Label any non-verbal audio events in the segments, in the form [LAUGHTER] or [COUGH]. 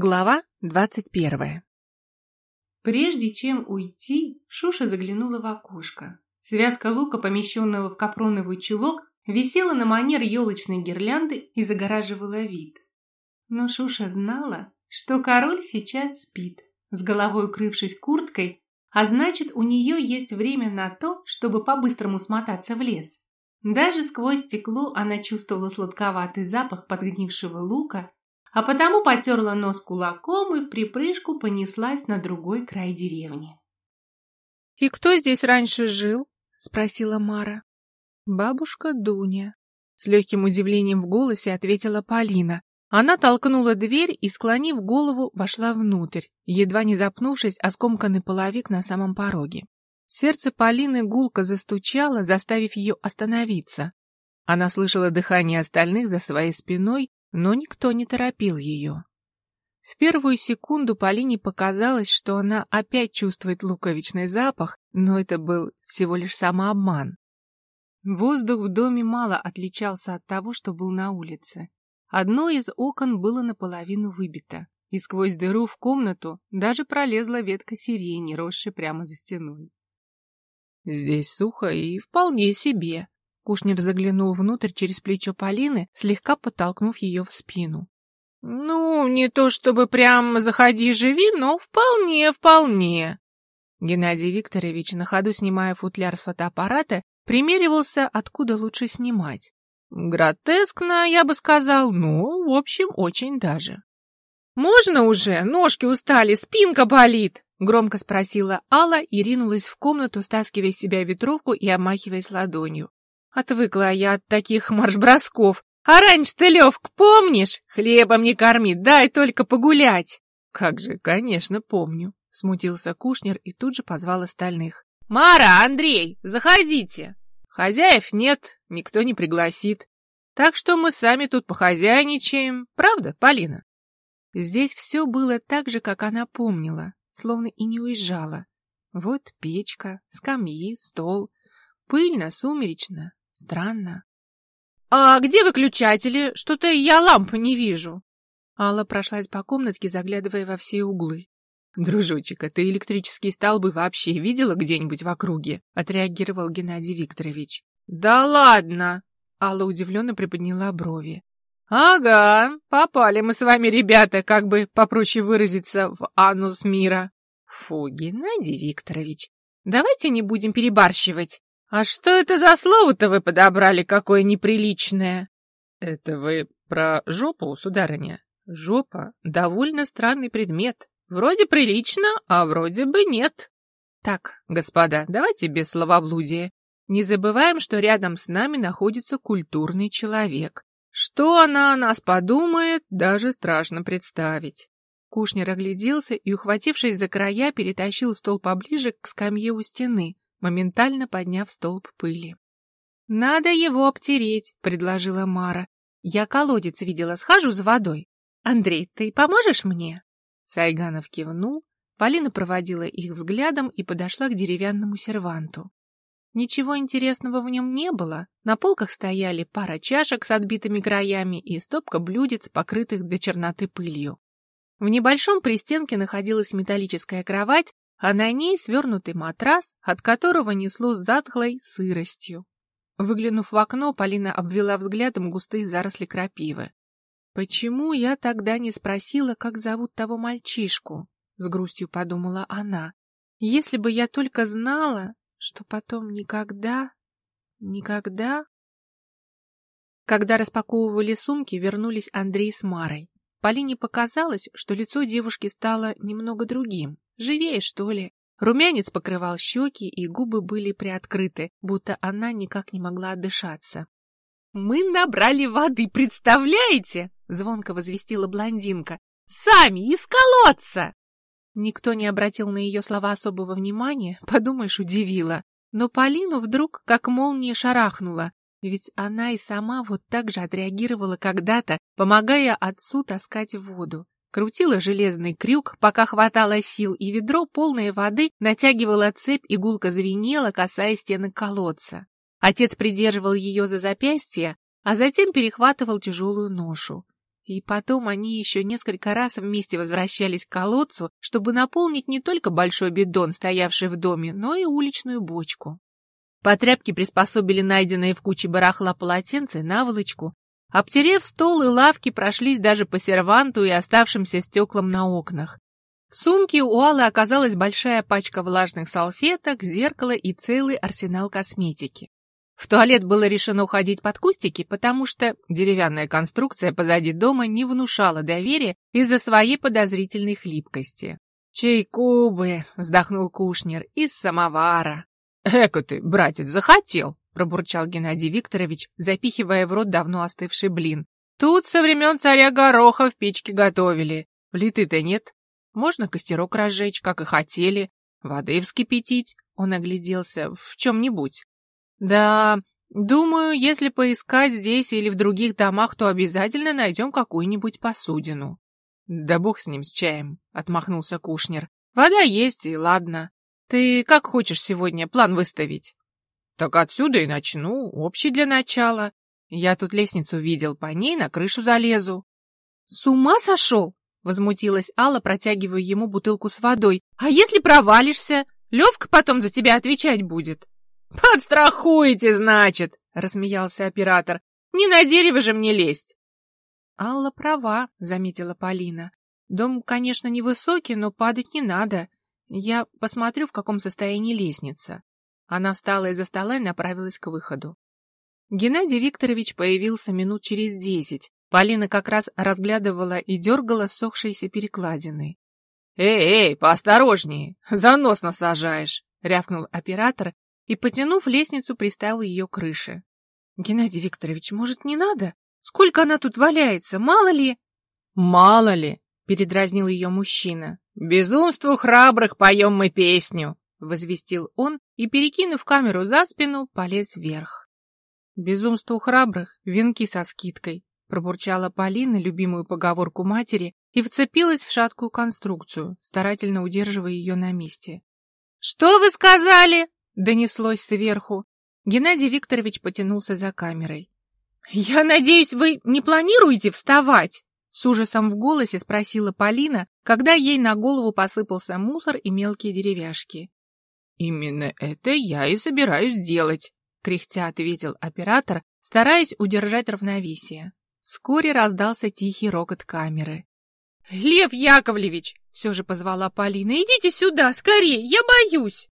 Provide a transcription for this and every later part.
Глава двадцать первая Прежде чем уйти, Шуша заглянула в окошко. Связка лука, помещенного в капроновый чулок, висела на манер елочной гирлянды и загораживала вид. Но Шуша знала, что король сейчас спит, с головой укрывшись курткой, а значит, у нее есть время на то, чтобы по-быстрому смотаться в лес. Даже сквозь стекло она чувствовала сладковатый запах подгнившего лука а потому потерла нос кулаком и в припрыжку понеслась на другой край деревни. «И кто здесь раньше жил?» — спросила Мара. «Бабушка Дуня», — с легким удивлением в голосе ответила Полина. Она толкнула дверь и, склонив голову, вошла внутрь, едва не запнувшись о скомканный половик на самом пороге. Сердце Полины гулко застучало, заставив ее остановиться. Она слышала дыхание остальных за своей спиной но никто не торопил ее. В первую секунду Полине показалось, что она опять чувствует луковичный запах, но это был всего лишь самообман. Воздух в доме мало отличался от того, что был на улице. Одно из окон было наполовину выбито, и сквозь дыру в комнату даже пролезла ветка сирени, росшая прямо за стеной. Здесь сухо и вполне себе, Кушнер заглянул внутрь через плечо Полины, слегка подтолкнув ее в спину. «Ну, не то чтобы прям заходи живи, но вполне, вполне». Геннадий Викторович, на ходу снимая футляр с фотоаппарата, примеривался, откуда лучше снимать. Гротескно, я бы сказал, ну, в общем, очень даже. «Можно уже? Ножки устали, спинка болит!» — громко спросила Алла и ринулась в комнату, стаскивая с себя ветровку и обмахиваясь ладонью. Отвыкла я от таких [LAUGHS] марш-бросков. А раньше ты, Левк, помнишь? Хлебом не корми, дай только погулять. Как же, конечно, помню. Смутился Кушнер и тут же позвал остальных. Мара, Андрей, заходите. Хозяев нет, никто не пригласит. Так что мы сами тут похозяйничаем. Правда, Полина? Здесь все было так же, как она помнила, словно и не уезжала. Вот печка, скамьи, стол. Пыльно, сумеречно, Странно. «А где выключатели? Что-то я ламп не вижу». Алла прошлась по комнатке, заглядывая во все углы. «Дружочек, а ты электрические столбы вообще видела где-нибудь в округе?» — отреагировал Геннадий Викторович. «Да ладно!» — Алла удивленно приподняла брови. «Ага, попали мы с вами, ребята, как бы попроще выразиться, в анус мира». «Фу, Геннадий Викторович, давайте не будем перебарщивать. «А что это за слово-то вы подобрали, какое неприличное?» «Это вы про жопу, сударыня?» «Жопа — довольно странный предмет. Вроде прилично, а вроде бы нет». «Так, господа, давайте без словоблудия. Не забываем, что рядом с нами находится культурный человек. Что она о нас подумает, даже страшно представить». Кушнер огляделся и, ухватившись за края, перетащил стол поближе к скамье у стены, моментально подняв столб пыли. «Надо его обтереть», — предложила Мара. «Я колодец видела, схожу за водой. Андрей, ты поможешь мне?» Сайганов кивнул, Полина проводила их взглядом и подошла к деревянному серванту. Ничего интересного в нем не было. На полках стояли пара чашек с отбитыми краями и стопка блюдец, покрытых до черноты пылью. В небольшом пристенке находилась металлическая кровать а на ней свернутый матрас, от которого несло затхлой сыростью. Выглянув в окно, Полина обвела взглядом густые заросли крапивы. «Почему я тогда не спросила, как зовут того мальчишку?» — с грустью подумала она. «Если бы я только знала, что потом никогда, никогда...» Когда распаковывали сумки, вернулись Андрей с Марой. Полине показалось, что лицо девушки стало немного другим. Живее, что ли? Румянец покрывал щеки, и губы были приоткрыты, будто она никак не могла отдышаться. «Мы набрали воды, представляете?» — звонко возвестила блондинка. «Сами, из колодца!» Никто не обратил на ее слова особого внимания, подумаешь, удивила. Но Полину вдруг как молния шарахнула, ведь она и сама вот так же отреагировала когда-то, помогая отцу таскать воду. Крутила железный крюк, пока хватало сил, и ведро, полное воды, натягивало цепь, и гулко звенела, касаясь стены колодца. Отец придерживал ее за запястье, а затем перехватывал тяжелую ношу. И потом они еще несколько раз вместе возвращались к колодцу, чтобы наполнить не только большой бидон, стоявший в доме, но и уличную бочку. По тряпке приспособили найденные в куче барахла полотенце, наволочку. Обтерев стол и лавки, прошлись даже по серванту и оставшимся стеклам на окнах. В сумке у Аллы оказалась большая пачка влажных салфеток, зеркало и целый арсенал косметики. В туалет было решено ходить под кустики, потому что деревянная конструкция позади дома не внушала доверия из-за своей подозрительной хлипкости. «Чайку бы!» — вздохнул Кушнер. «Из самовара!» «Эко ты, братец, захотел!» — пробурчал Геннадий Викторович, запихивая в рот давно остывший блин. «Тут со времен царя Гороха в печке готовили. Плиты-то нет. Можно костерок разжечь, как и хотели. Воды вскипятить». Он огляделся. «В чем-нибудь». «Да, думаю, если поискать здесь или в других домах, то обязательно найдем какую-нибудь посудину». «Да бог с ним, с чаем», — отмахнулся Кушнер. «Вода есть, и ладно. Ты как хочешь сегодня план выставить? Так отсюда и начну, общий для начала. Я тут лестницу видел, по ней на крышу залезу. С ума сошел? Возмутилась Алла, протягивая ему бутылку с водой. А если провалишься? Левка потом за тебя отвечать будет. Подстрахуете, значит, рассмеялся оператор. Не на дерево же мне лезть. Алла права, заметила Полина. Дом, конечно, невысокий, но падать не надо. Я посмотрю, в каком состоянии лестница. Она встала из-за стола и направилась к выходу. Геннадий Викторович появился минут через десять. Полина как раз разглядывала и дергала сохшиеся перекладины. «Эй, эй, поосторожнее! За нос насажаешь!» — рявкнул оператор и, потянув лестницу, приставил ее к крыше. «Геннадий Викторович, может, не надо? Сколько она тут валяется, мало ли?» «Мало ли!» — передразнил ее мужчина. «Безумству храбрых поем мы песню!» — возвестил он и, перекинув камеру за спину, полез вверх. «Безумству храбрых — венки со скидкой», — пробурчала Полина любимую поговорку матери и вцепилась в шаткую конструкцию, старательно удерживая ее на месте. «Что вы сказали?» — донеслось сверху. Геннадий Викторович потянулся за камерой. «Я надеюсь, вы не планируете вставать?» С ужасом в голосе спросила Полина, когда ей на голову посыпался мусор и мелкие деревяшки. «Именно это я и собираюсь делать», — кряхтя ответил оператор, стараясь удержать равновесие. Вскоре раздался тихий рокот камеры. «Лев Яковлевич!» — все же позвала Полина. «Идите сюда, скорее, я боюсь!»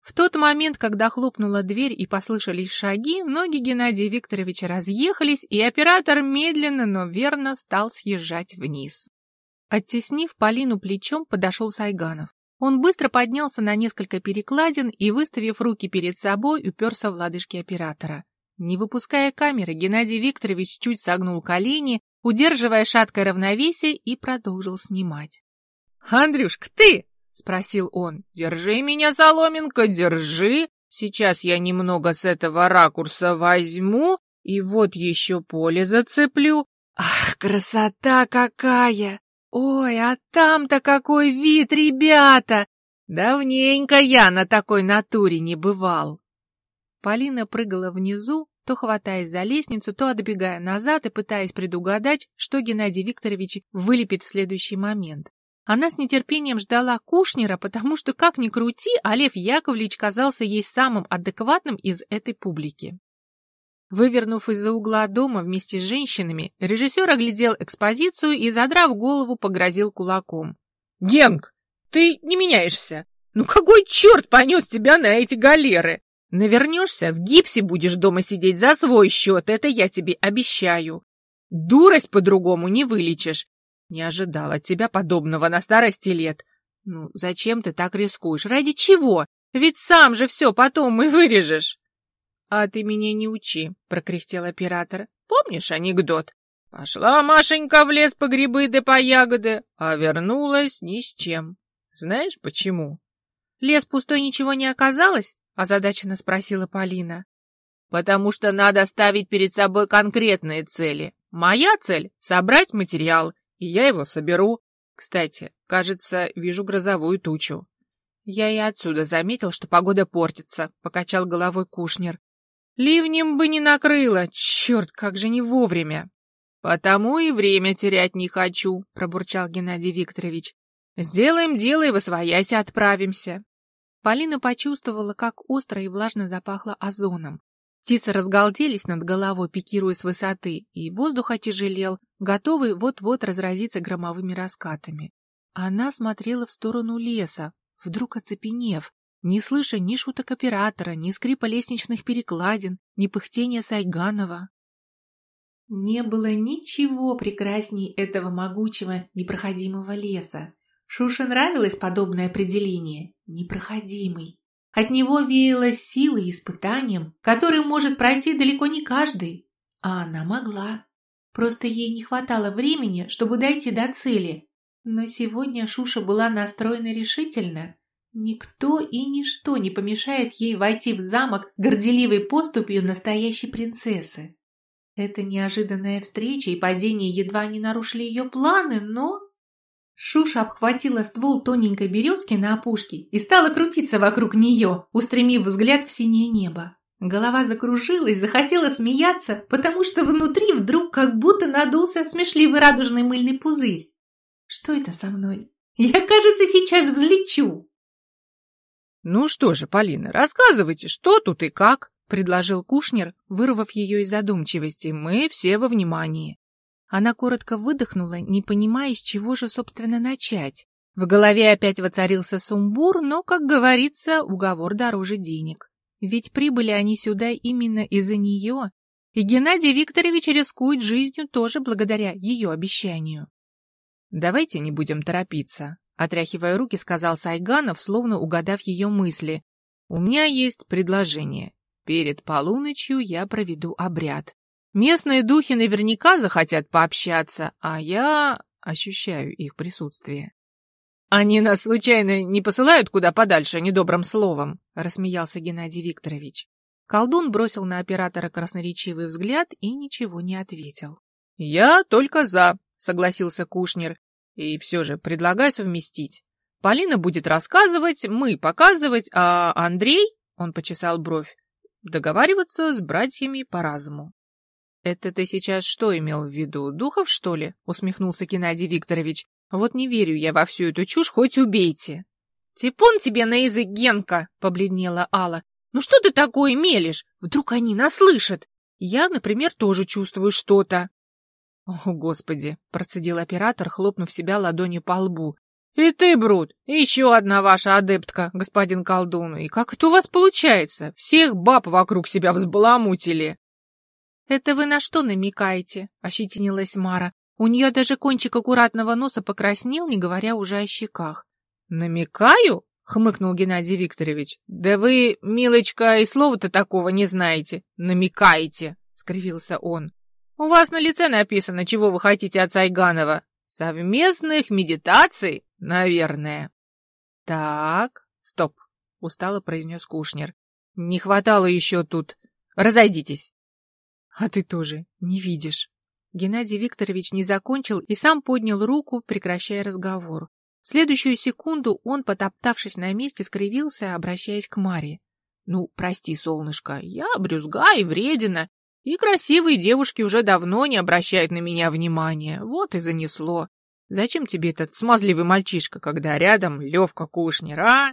В тот момент, когда хлопнула дверь и послышались шаги, ноги Геннадия Викторовича разъехались, и оператор медленно, но верно стал съезжать вниз. Оттеснив Полину плечом, подошел Сайганов. Он быстро поднялся на несколько перекладин и, выставив руки перед собой, уперся в лодыжки оператора. Не выпуская камеры, Геннадий Викторович чуть согнул колени, удерживая шаткое равновесие, и продолжил снимать. «Андрюшка, ты!» — спросил он. «Держи меня, соломинка, держи. Сейчас я немного с этого ракурса возьму и вот еще поле зацеплю. Ах, красота какая! Ой, а там-то какой вид, ребята! Давненько я на такой натуре не бывал». Полина прыгала внизу, то хватаясь за лестницу, то отбегая назад и пытаясь предугадать, что Геннадий Викторович вылепит в следующий момент. Она с нетерпением ждала Кушнера, потому что, как ни крути, Лев Яковлевич казался ей самым адекватным из этой публики. Вывернув из-за угла дома вместе с женщинами, режиссер оглядел экспозицию и, задрав голову, погрозил кулаком. «Генг, ты не меняешься! Ну какой черт понес тебя на эти галеры? Навернешься, в гипсе будешь дома сидеть за свой счет, это я тебе обещаю. Дурость по-другому не вылечишь, не ожидал от тебя подобного на старости лет. Ну, зачем ты так рискуешь? Ради чего? Ведь сам же все потом и вырежешь. А ты меня не учи, прокряхтел оператор. Помнишь анекдот? Пошла Машенька в лес по грибы да по ягоды, а вернулась ни с чем. Знаешь почему? Лес пустой ничего не оказалось? озадаченно спросила Полина. Потому что надо ставить перед собой конкретные цели. Моя цель — собрать материал и я его соберу. Кстати, кажется, вижу грозовую тучу. Я и отсюда заметил, что погода портится, — покачал головой Кушнер. Ливнем бы не накрыло, черт, как же не вовремя. Потому и время терять не хочу, пробурчал Геннадий Викторович. Сделаем дело и восвоясь отправимся. Полина почувствовала, как остро и влажно запахло озоном. Птицы разгалделись над головой, пикируя с высоты, и воздух отяжелел, готовый вот-вот разразиться громовыми раскатами. Она смотрела в сторону леса, вдруг оцепенев, не слыша ни шуток оператора, ни скрипа лестничных перекладин, ни пыхтения Сайганова. Не было ничего прекрасней этого могучего, непроходимого леса. Шуше нравилось подобное определение «непроходимый». От него веяло силой и испытанием, которым может пройти далеко не каждый. А она могла. Просто ей не хватало времени, чтобы дойти до цели. Но сегодня Шуша была настроена решительно. Никто и ничто не помешает ей войти в замок горделивой поступью настоящей принцессы. Эта неожиданная встреча и падение едва не нарушили ее планы, но... Шуша обхватила ствол тоненькой березки на опушке и стала крутиться вокруг нее, устремив взгляд в синее небо. Голова закружилась, захотела смеяться, потому что внутри вдруг как будто надулся смешливый радужный мыльный пузырь. Что это со мной? Я, кажется, сейчас взлечу. Ну что же, Полина, рассказывайте, что тут и как, предложил Кушнер, вырвав ее из задумчивости. Мы все во внимании. Она коротко выдохнула, не понимая, с чего же, собственно, начать. В голове опять воцарился сумбур, но, как говорится, уговор дороже денег. Ведь прибыли они сюда именно из-за нее, и Геннадий Викторович рискует жизнью тоже благодаря ее обещанию. «Давайте не будем торопиться», — отряхивая руки, сказал Сайганов, словно угадав ее мысли. «У меня есть предложение. Перед полуночью я проведу обряд. Местные духи наверняка захотят пообщаться, а я ощущаю их присутствие. «Они нас случайно не посылают куда подальше недобрым словом?» — рассмеялся Геннадий Викторович. Колдун бросил на оператора красноречивый взгляд и ничего не ответил. «Я только за», — согласился Кушнер. «И все же предлагаю совместить. Полина будет рассказывать, мы показывать, а Андрей, — он почесал бровь, — договариваться с братьями по разуму. «Это ты сейчас что имел в виду, духов, что ли?» — усмехнулся Геннадий Викторович. «Вот не верю я во всю эту чушь, хоть убейте». «Типун тебе на язык, Генка!» — побледнела Алла. «Ну что ты такое мелешь? Вдруг они нас слышат? Я, например, тоже чувствую что-то». «О, Господи!» — процедил оператор, хлопнув себя ладонью по лбу. «И ты, Брут, еще одна ваша адептка, господин колдун. И как это у вас получается? Всех баб вокруг себя взбаламутили!» «Это вы на что намекаете?» — ощетинилась Мара. У нее даже кончик аккуратного носа покраснел, не говоря уже о щеках. «Намекаю?» — хмыкнул Геннадий Викторович. «Да вы, милочка, и слова-то такого не знаете. Намекаете!» — скривился он. «У вас на лице написано, чего вы хотите от Сайганова. Совместных медитаций, наверное». «Так, стоп», — устало произнес Кушнер. «Не хватало еще тут. Разойдитесь». А ты тоже не видишь. Геннадий Викторович не закончил и сам поднял руку, прекращая разговор. В следующую секунду он, потоптавшись на месте, скривился, обращаясь к Маре. «Ну, прости, солнышко, я брюзга и вредина, и красивые девушки уже давно не обращают на меня внимания. Вот и занесло. Зачем тебе этот смазливый мальчишка, когда рядом Левка Кушнер, а?»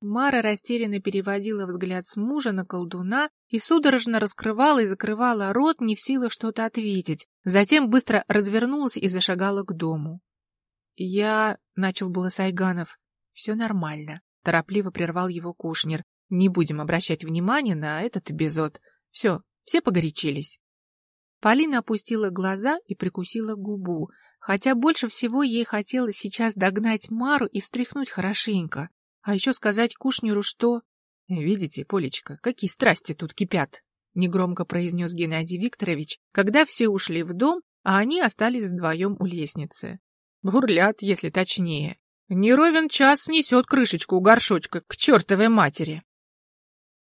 Мара растерянно переводила взгляд с мужа на колдуна и судорожно раскрывала и закрывала рот, не в силах что-то ответить. Затем быстро развернулась и зашагала к дому. «Я...» — начал было Сайганов. «Все нормально», — торопливо прервал его Кушнер. «Не будем обращать внимания на этот эпизод. Все, все погорячились». Полина опустила глаза и прикусила губу, хотя больше всего ей хотелось сейчас догнать Мару и встряхнуть хорошенько. А еще сказать Кушнеру, что... «Видите, Полечка, какие страсти тут кипят!» — негромко произнес Геннадий Викторович, когда все ушли в дом, а они остались вдвоем у лестницы. Бурлят, если точнее. Не ровен час снесет крышечку у горшочка к чертовой матери.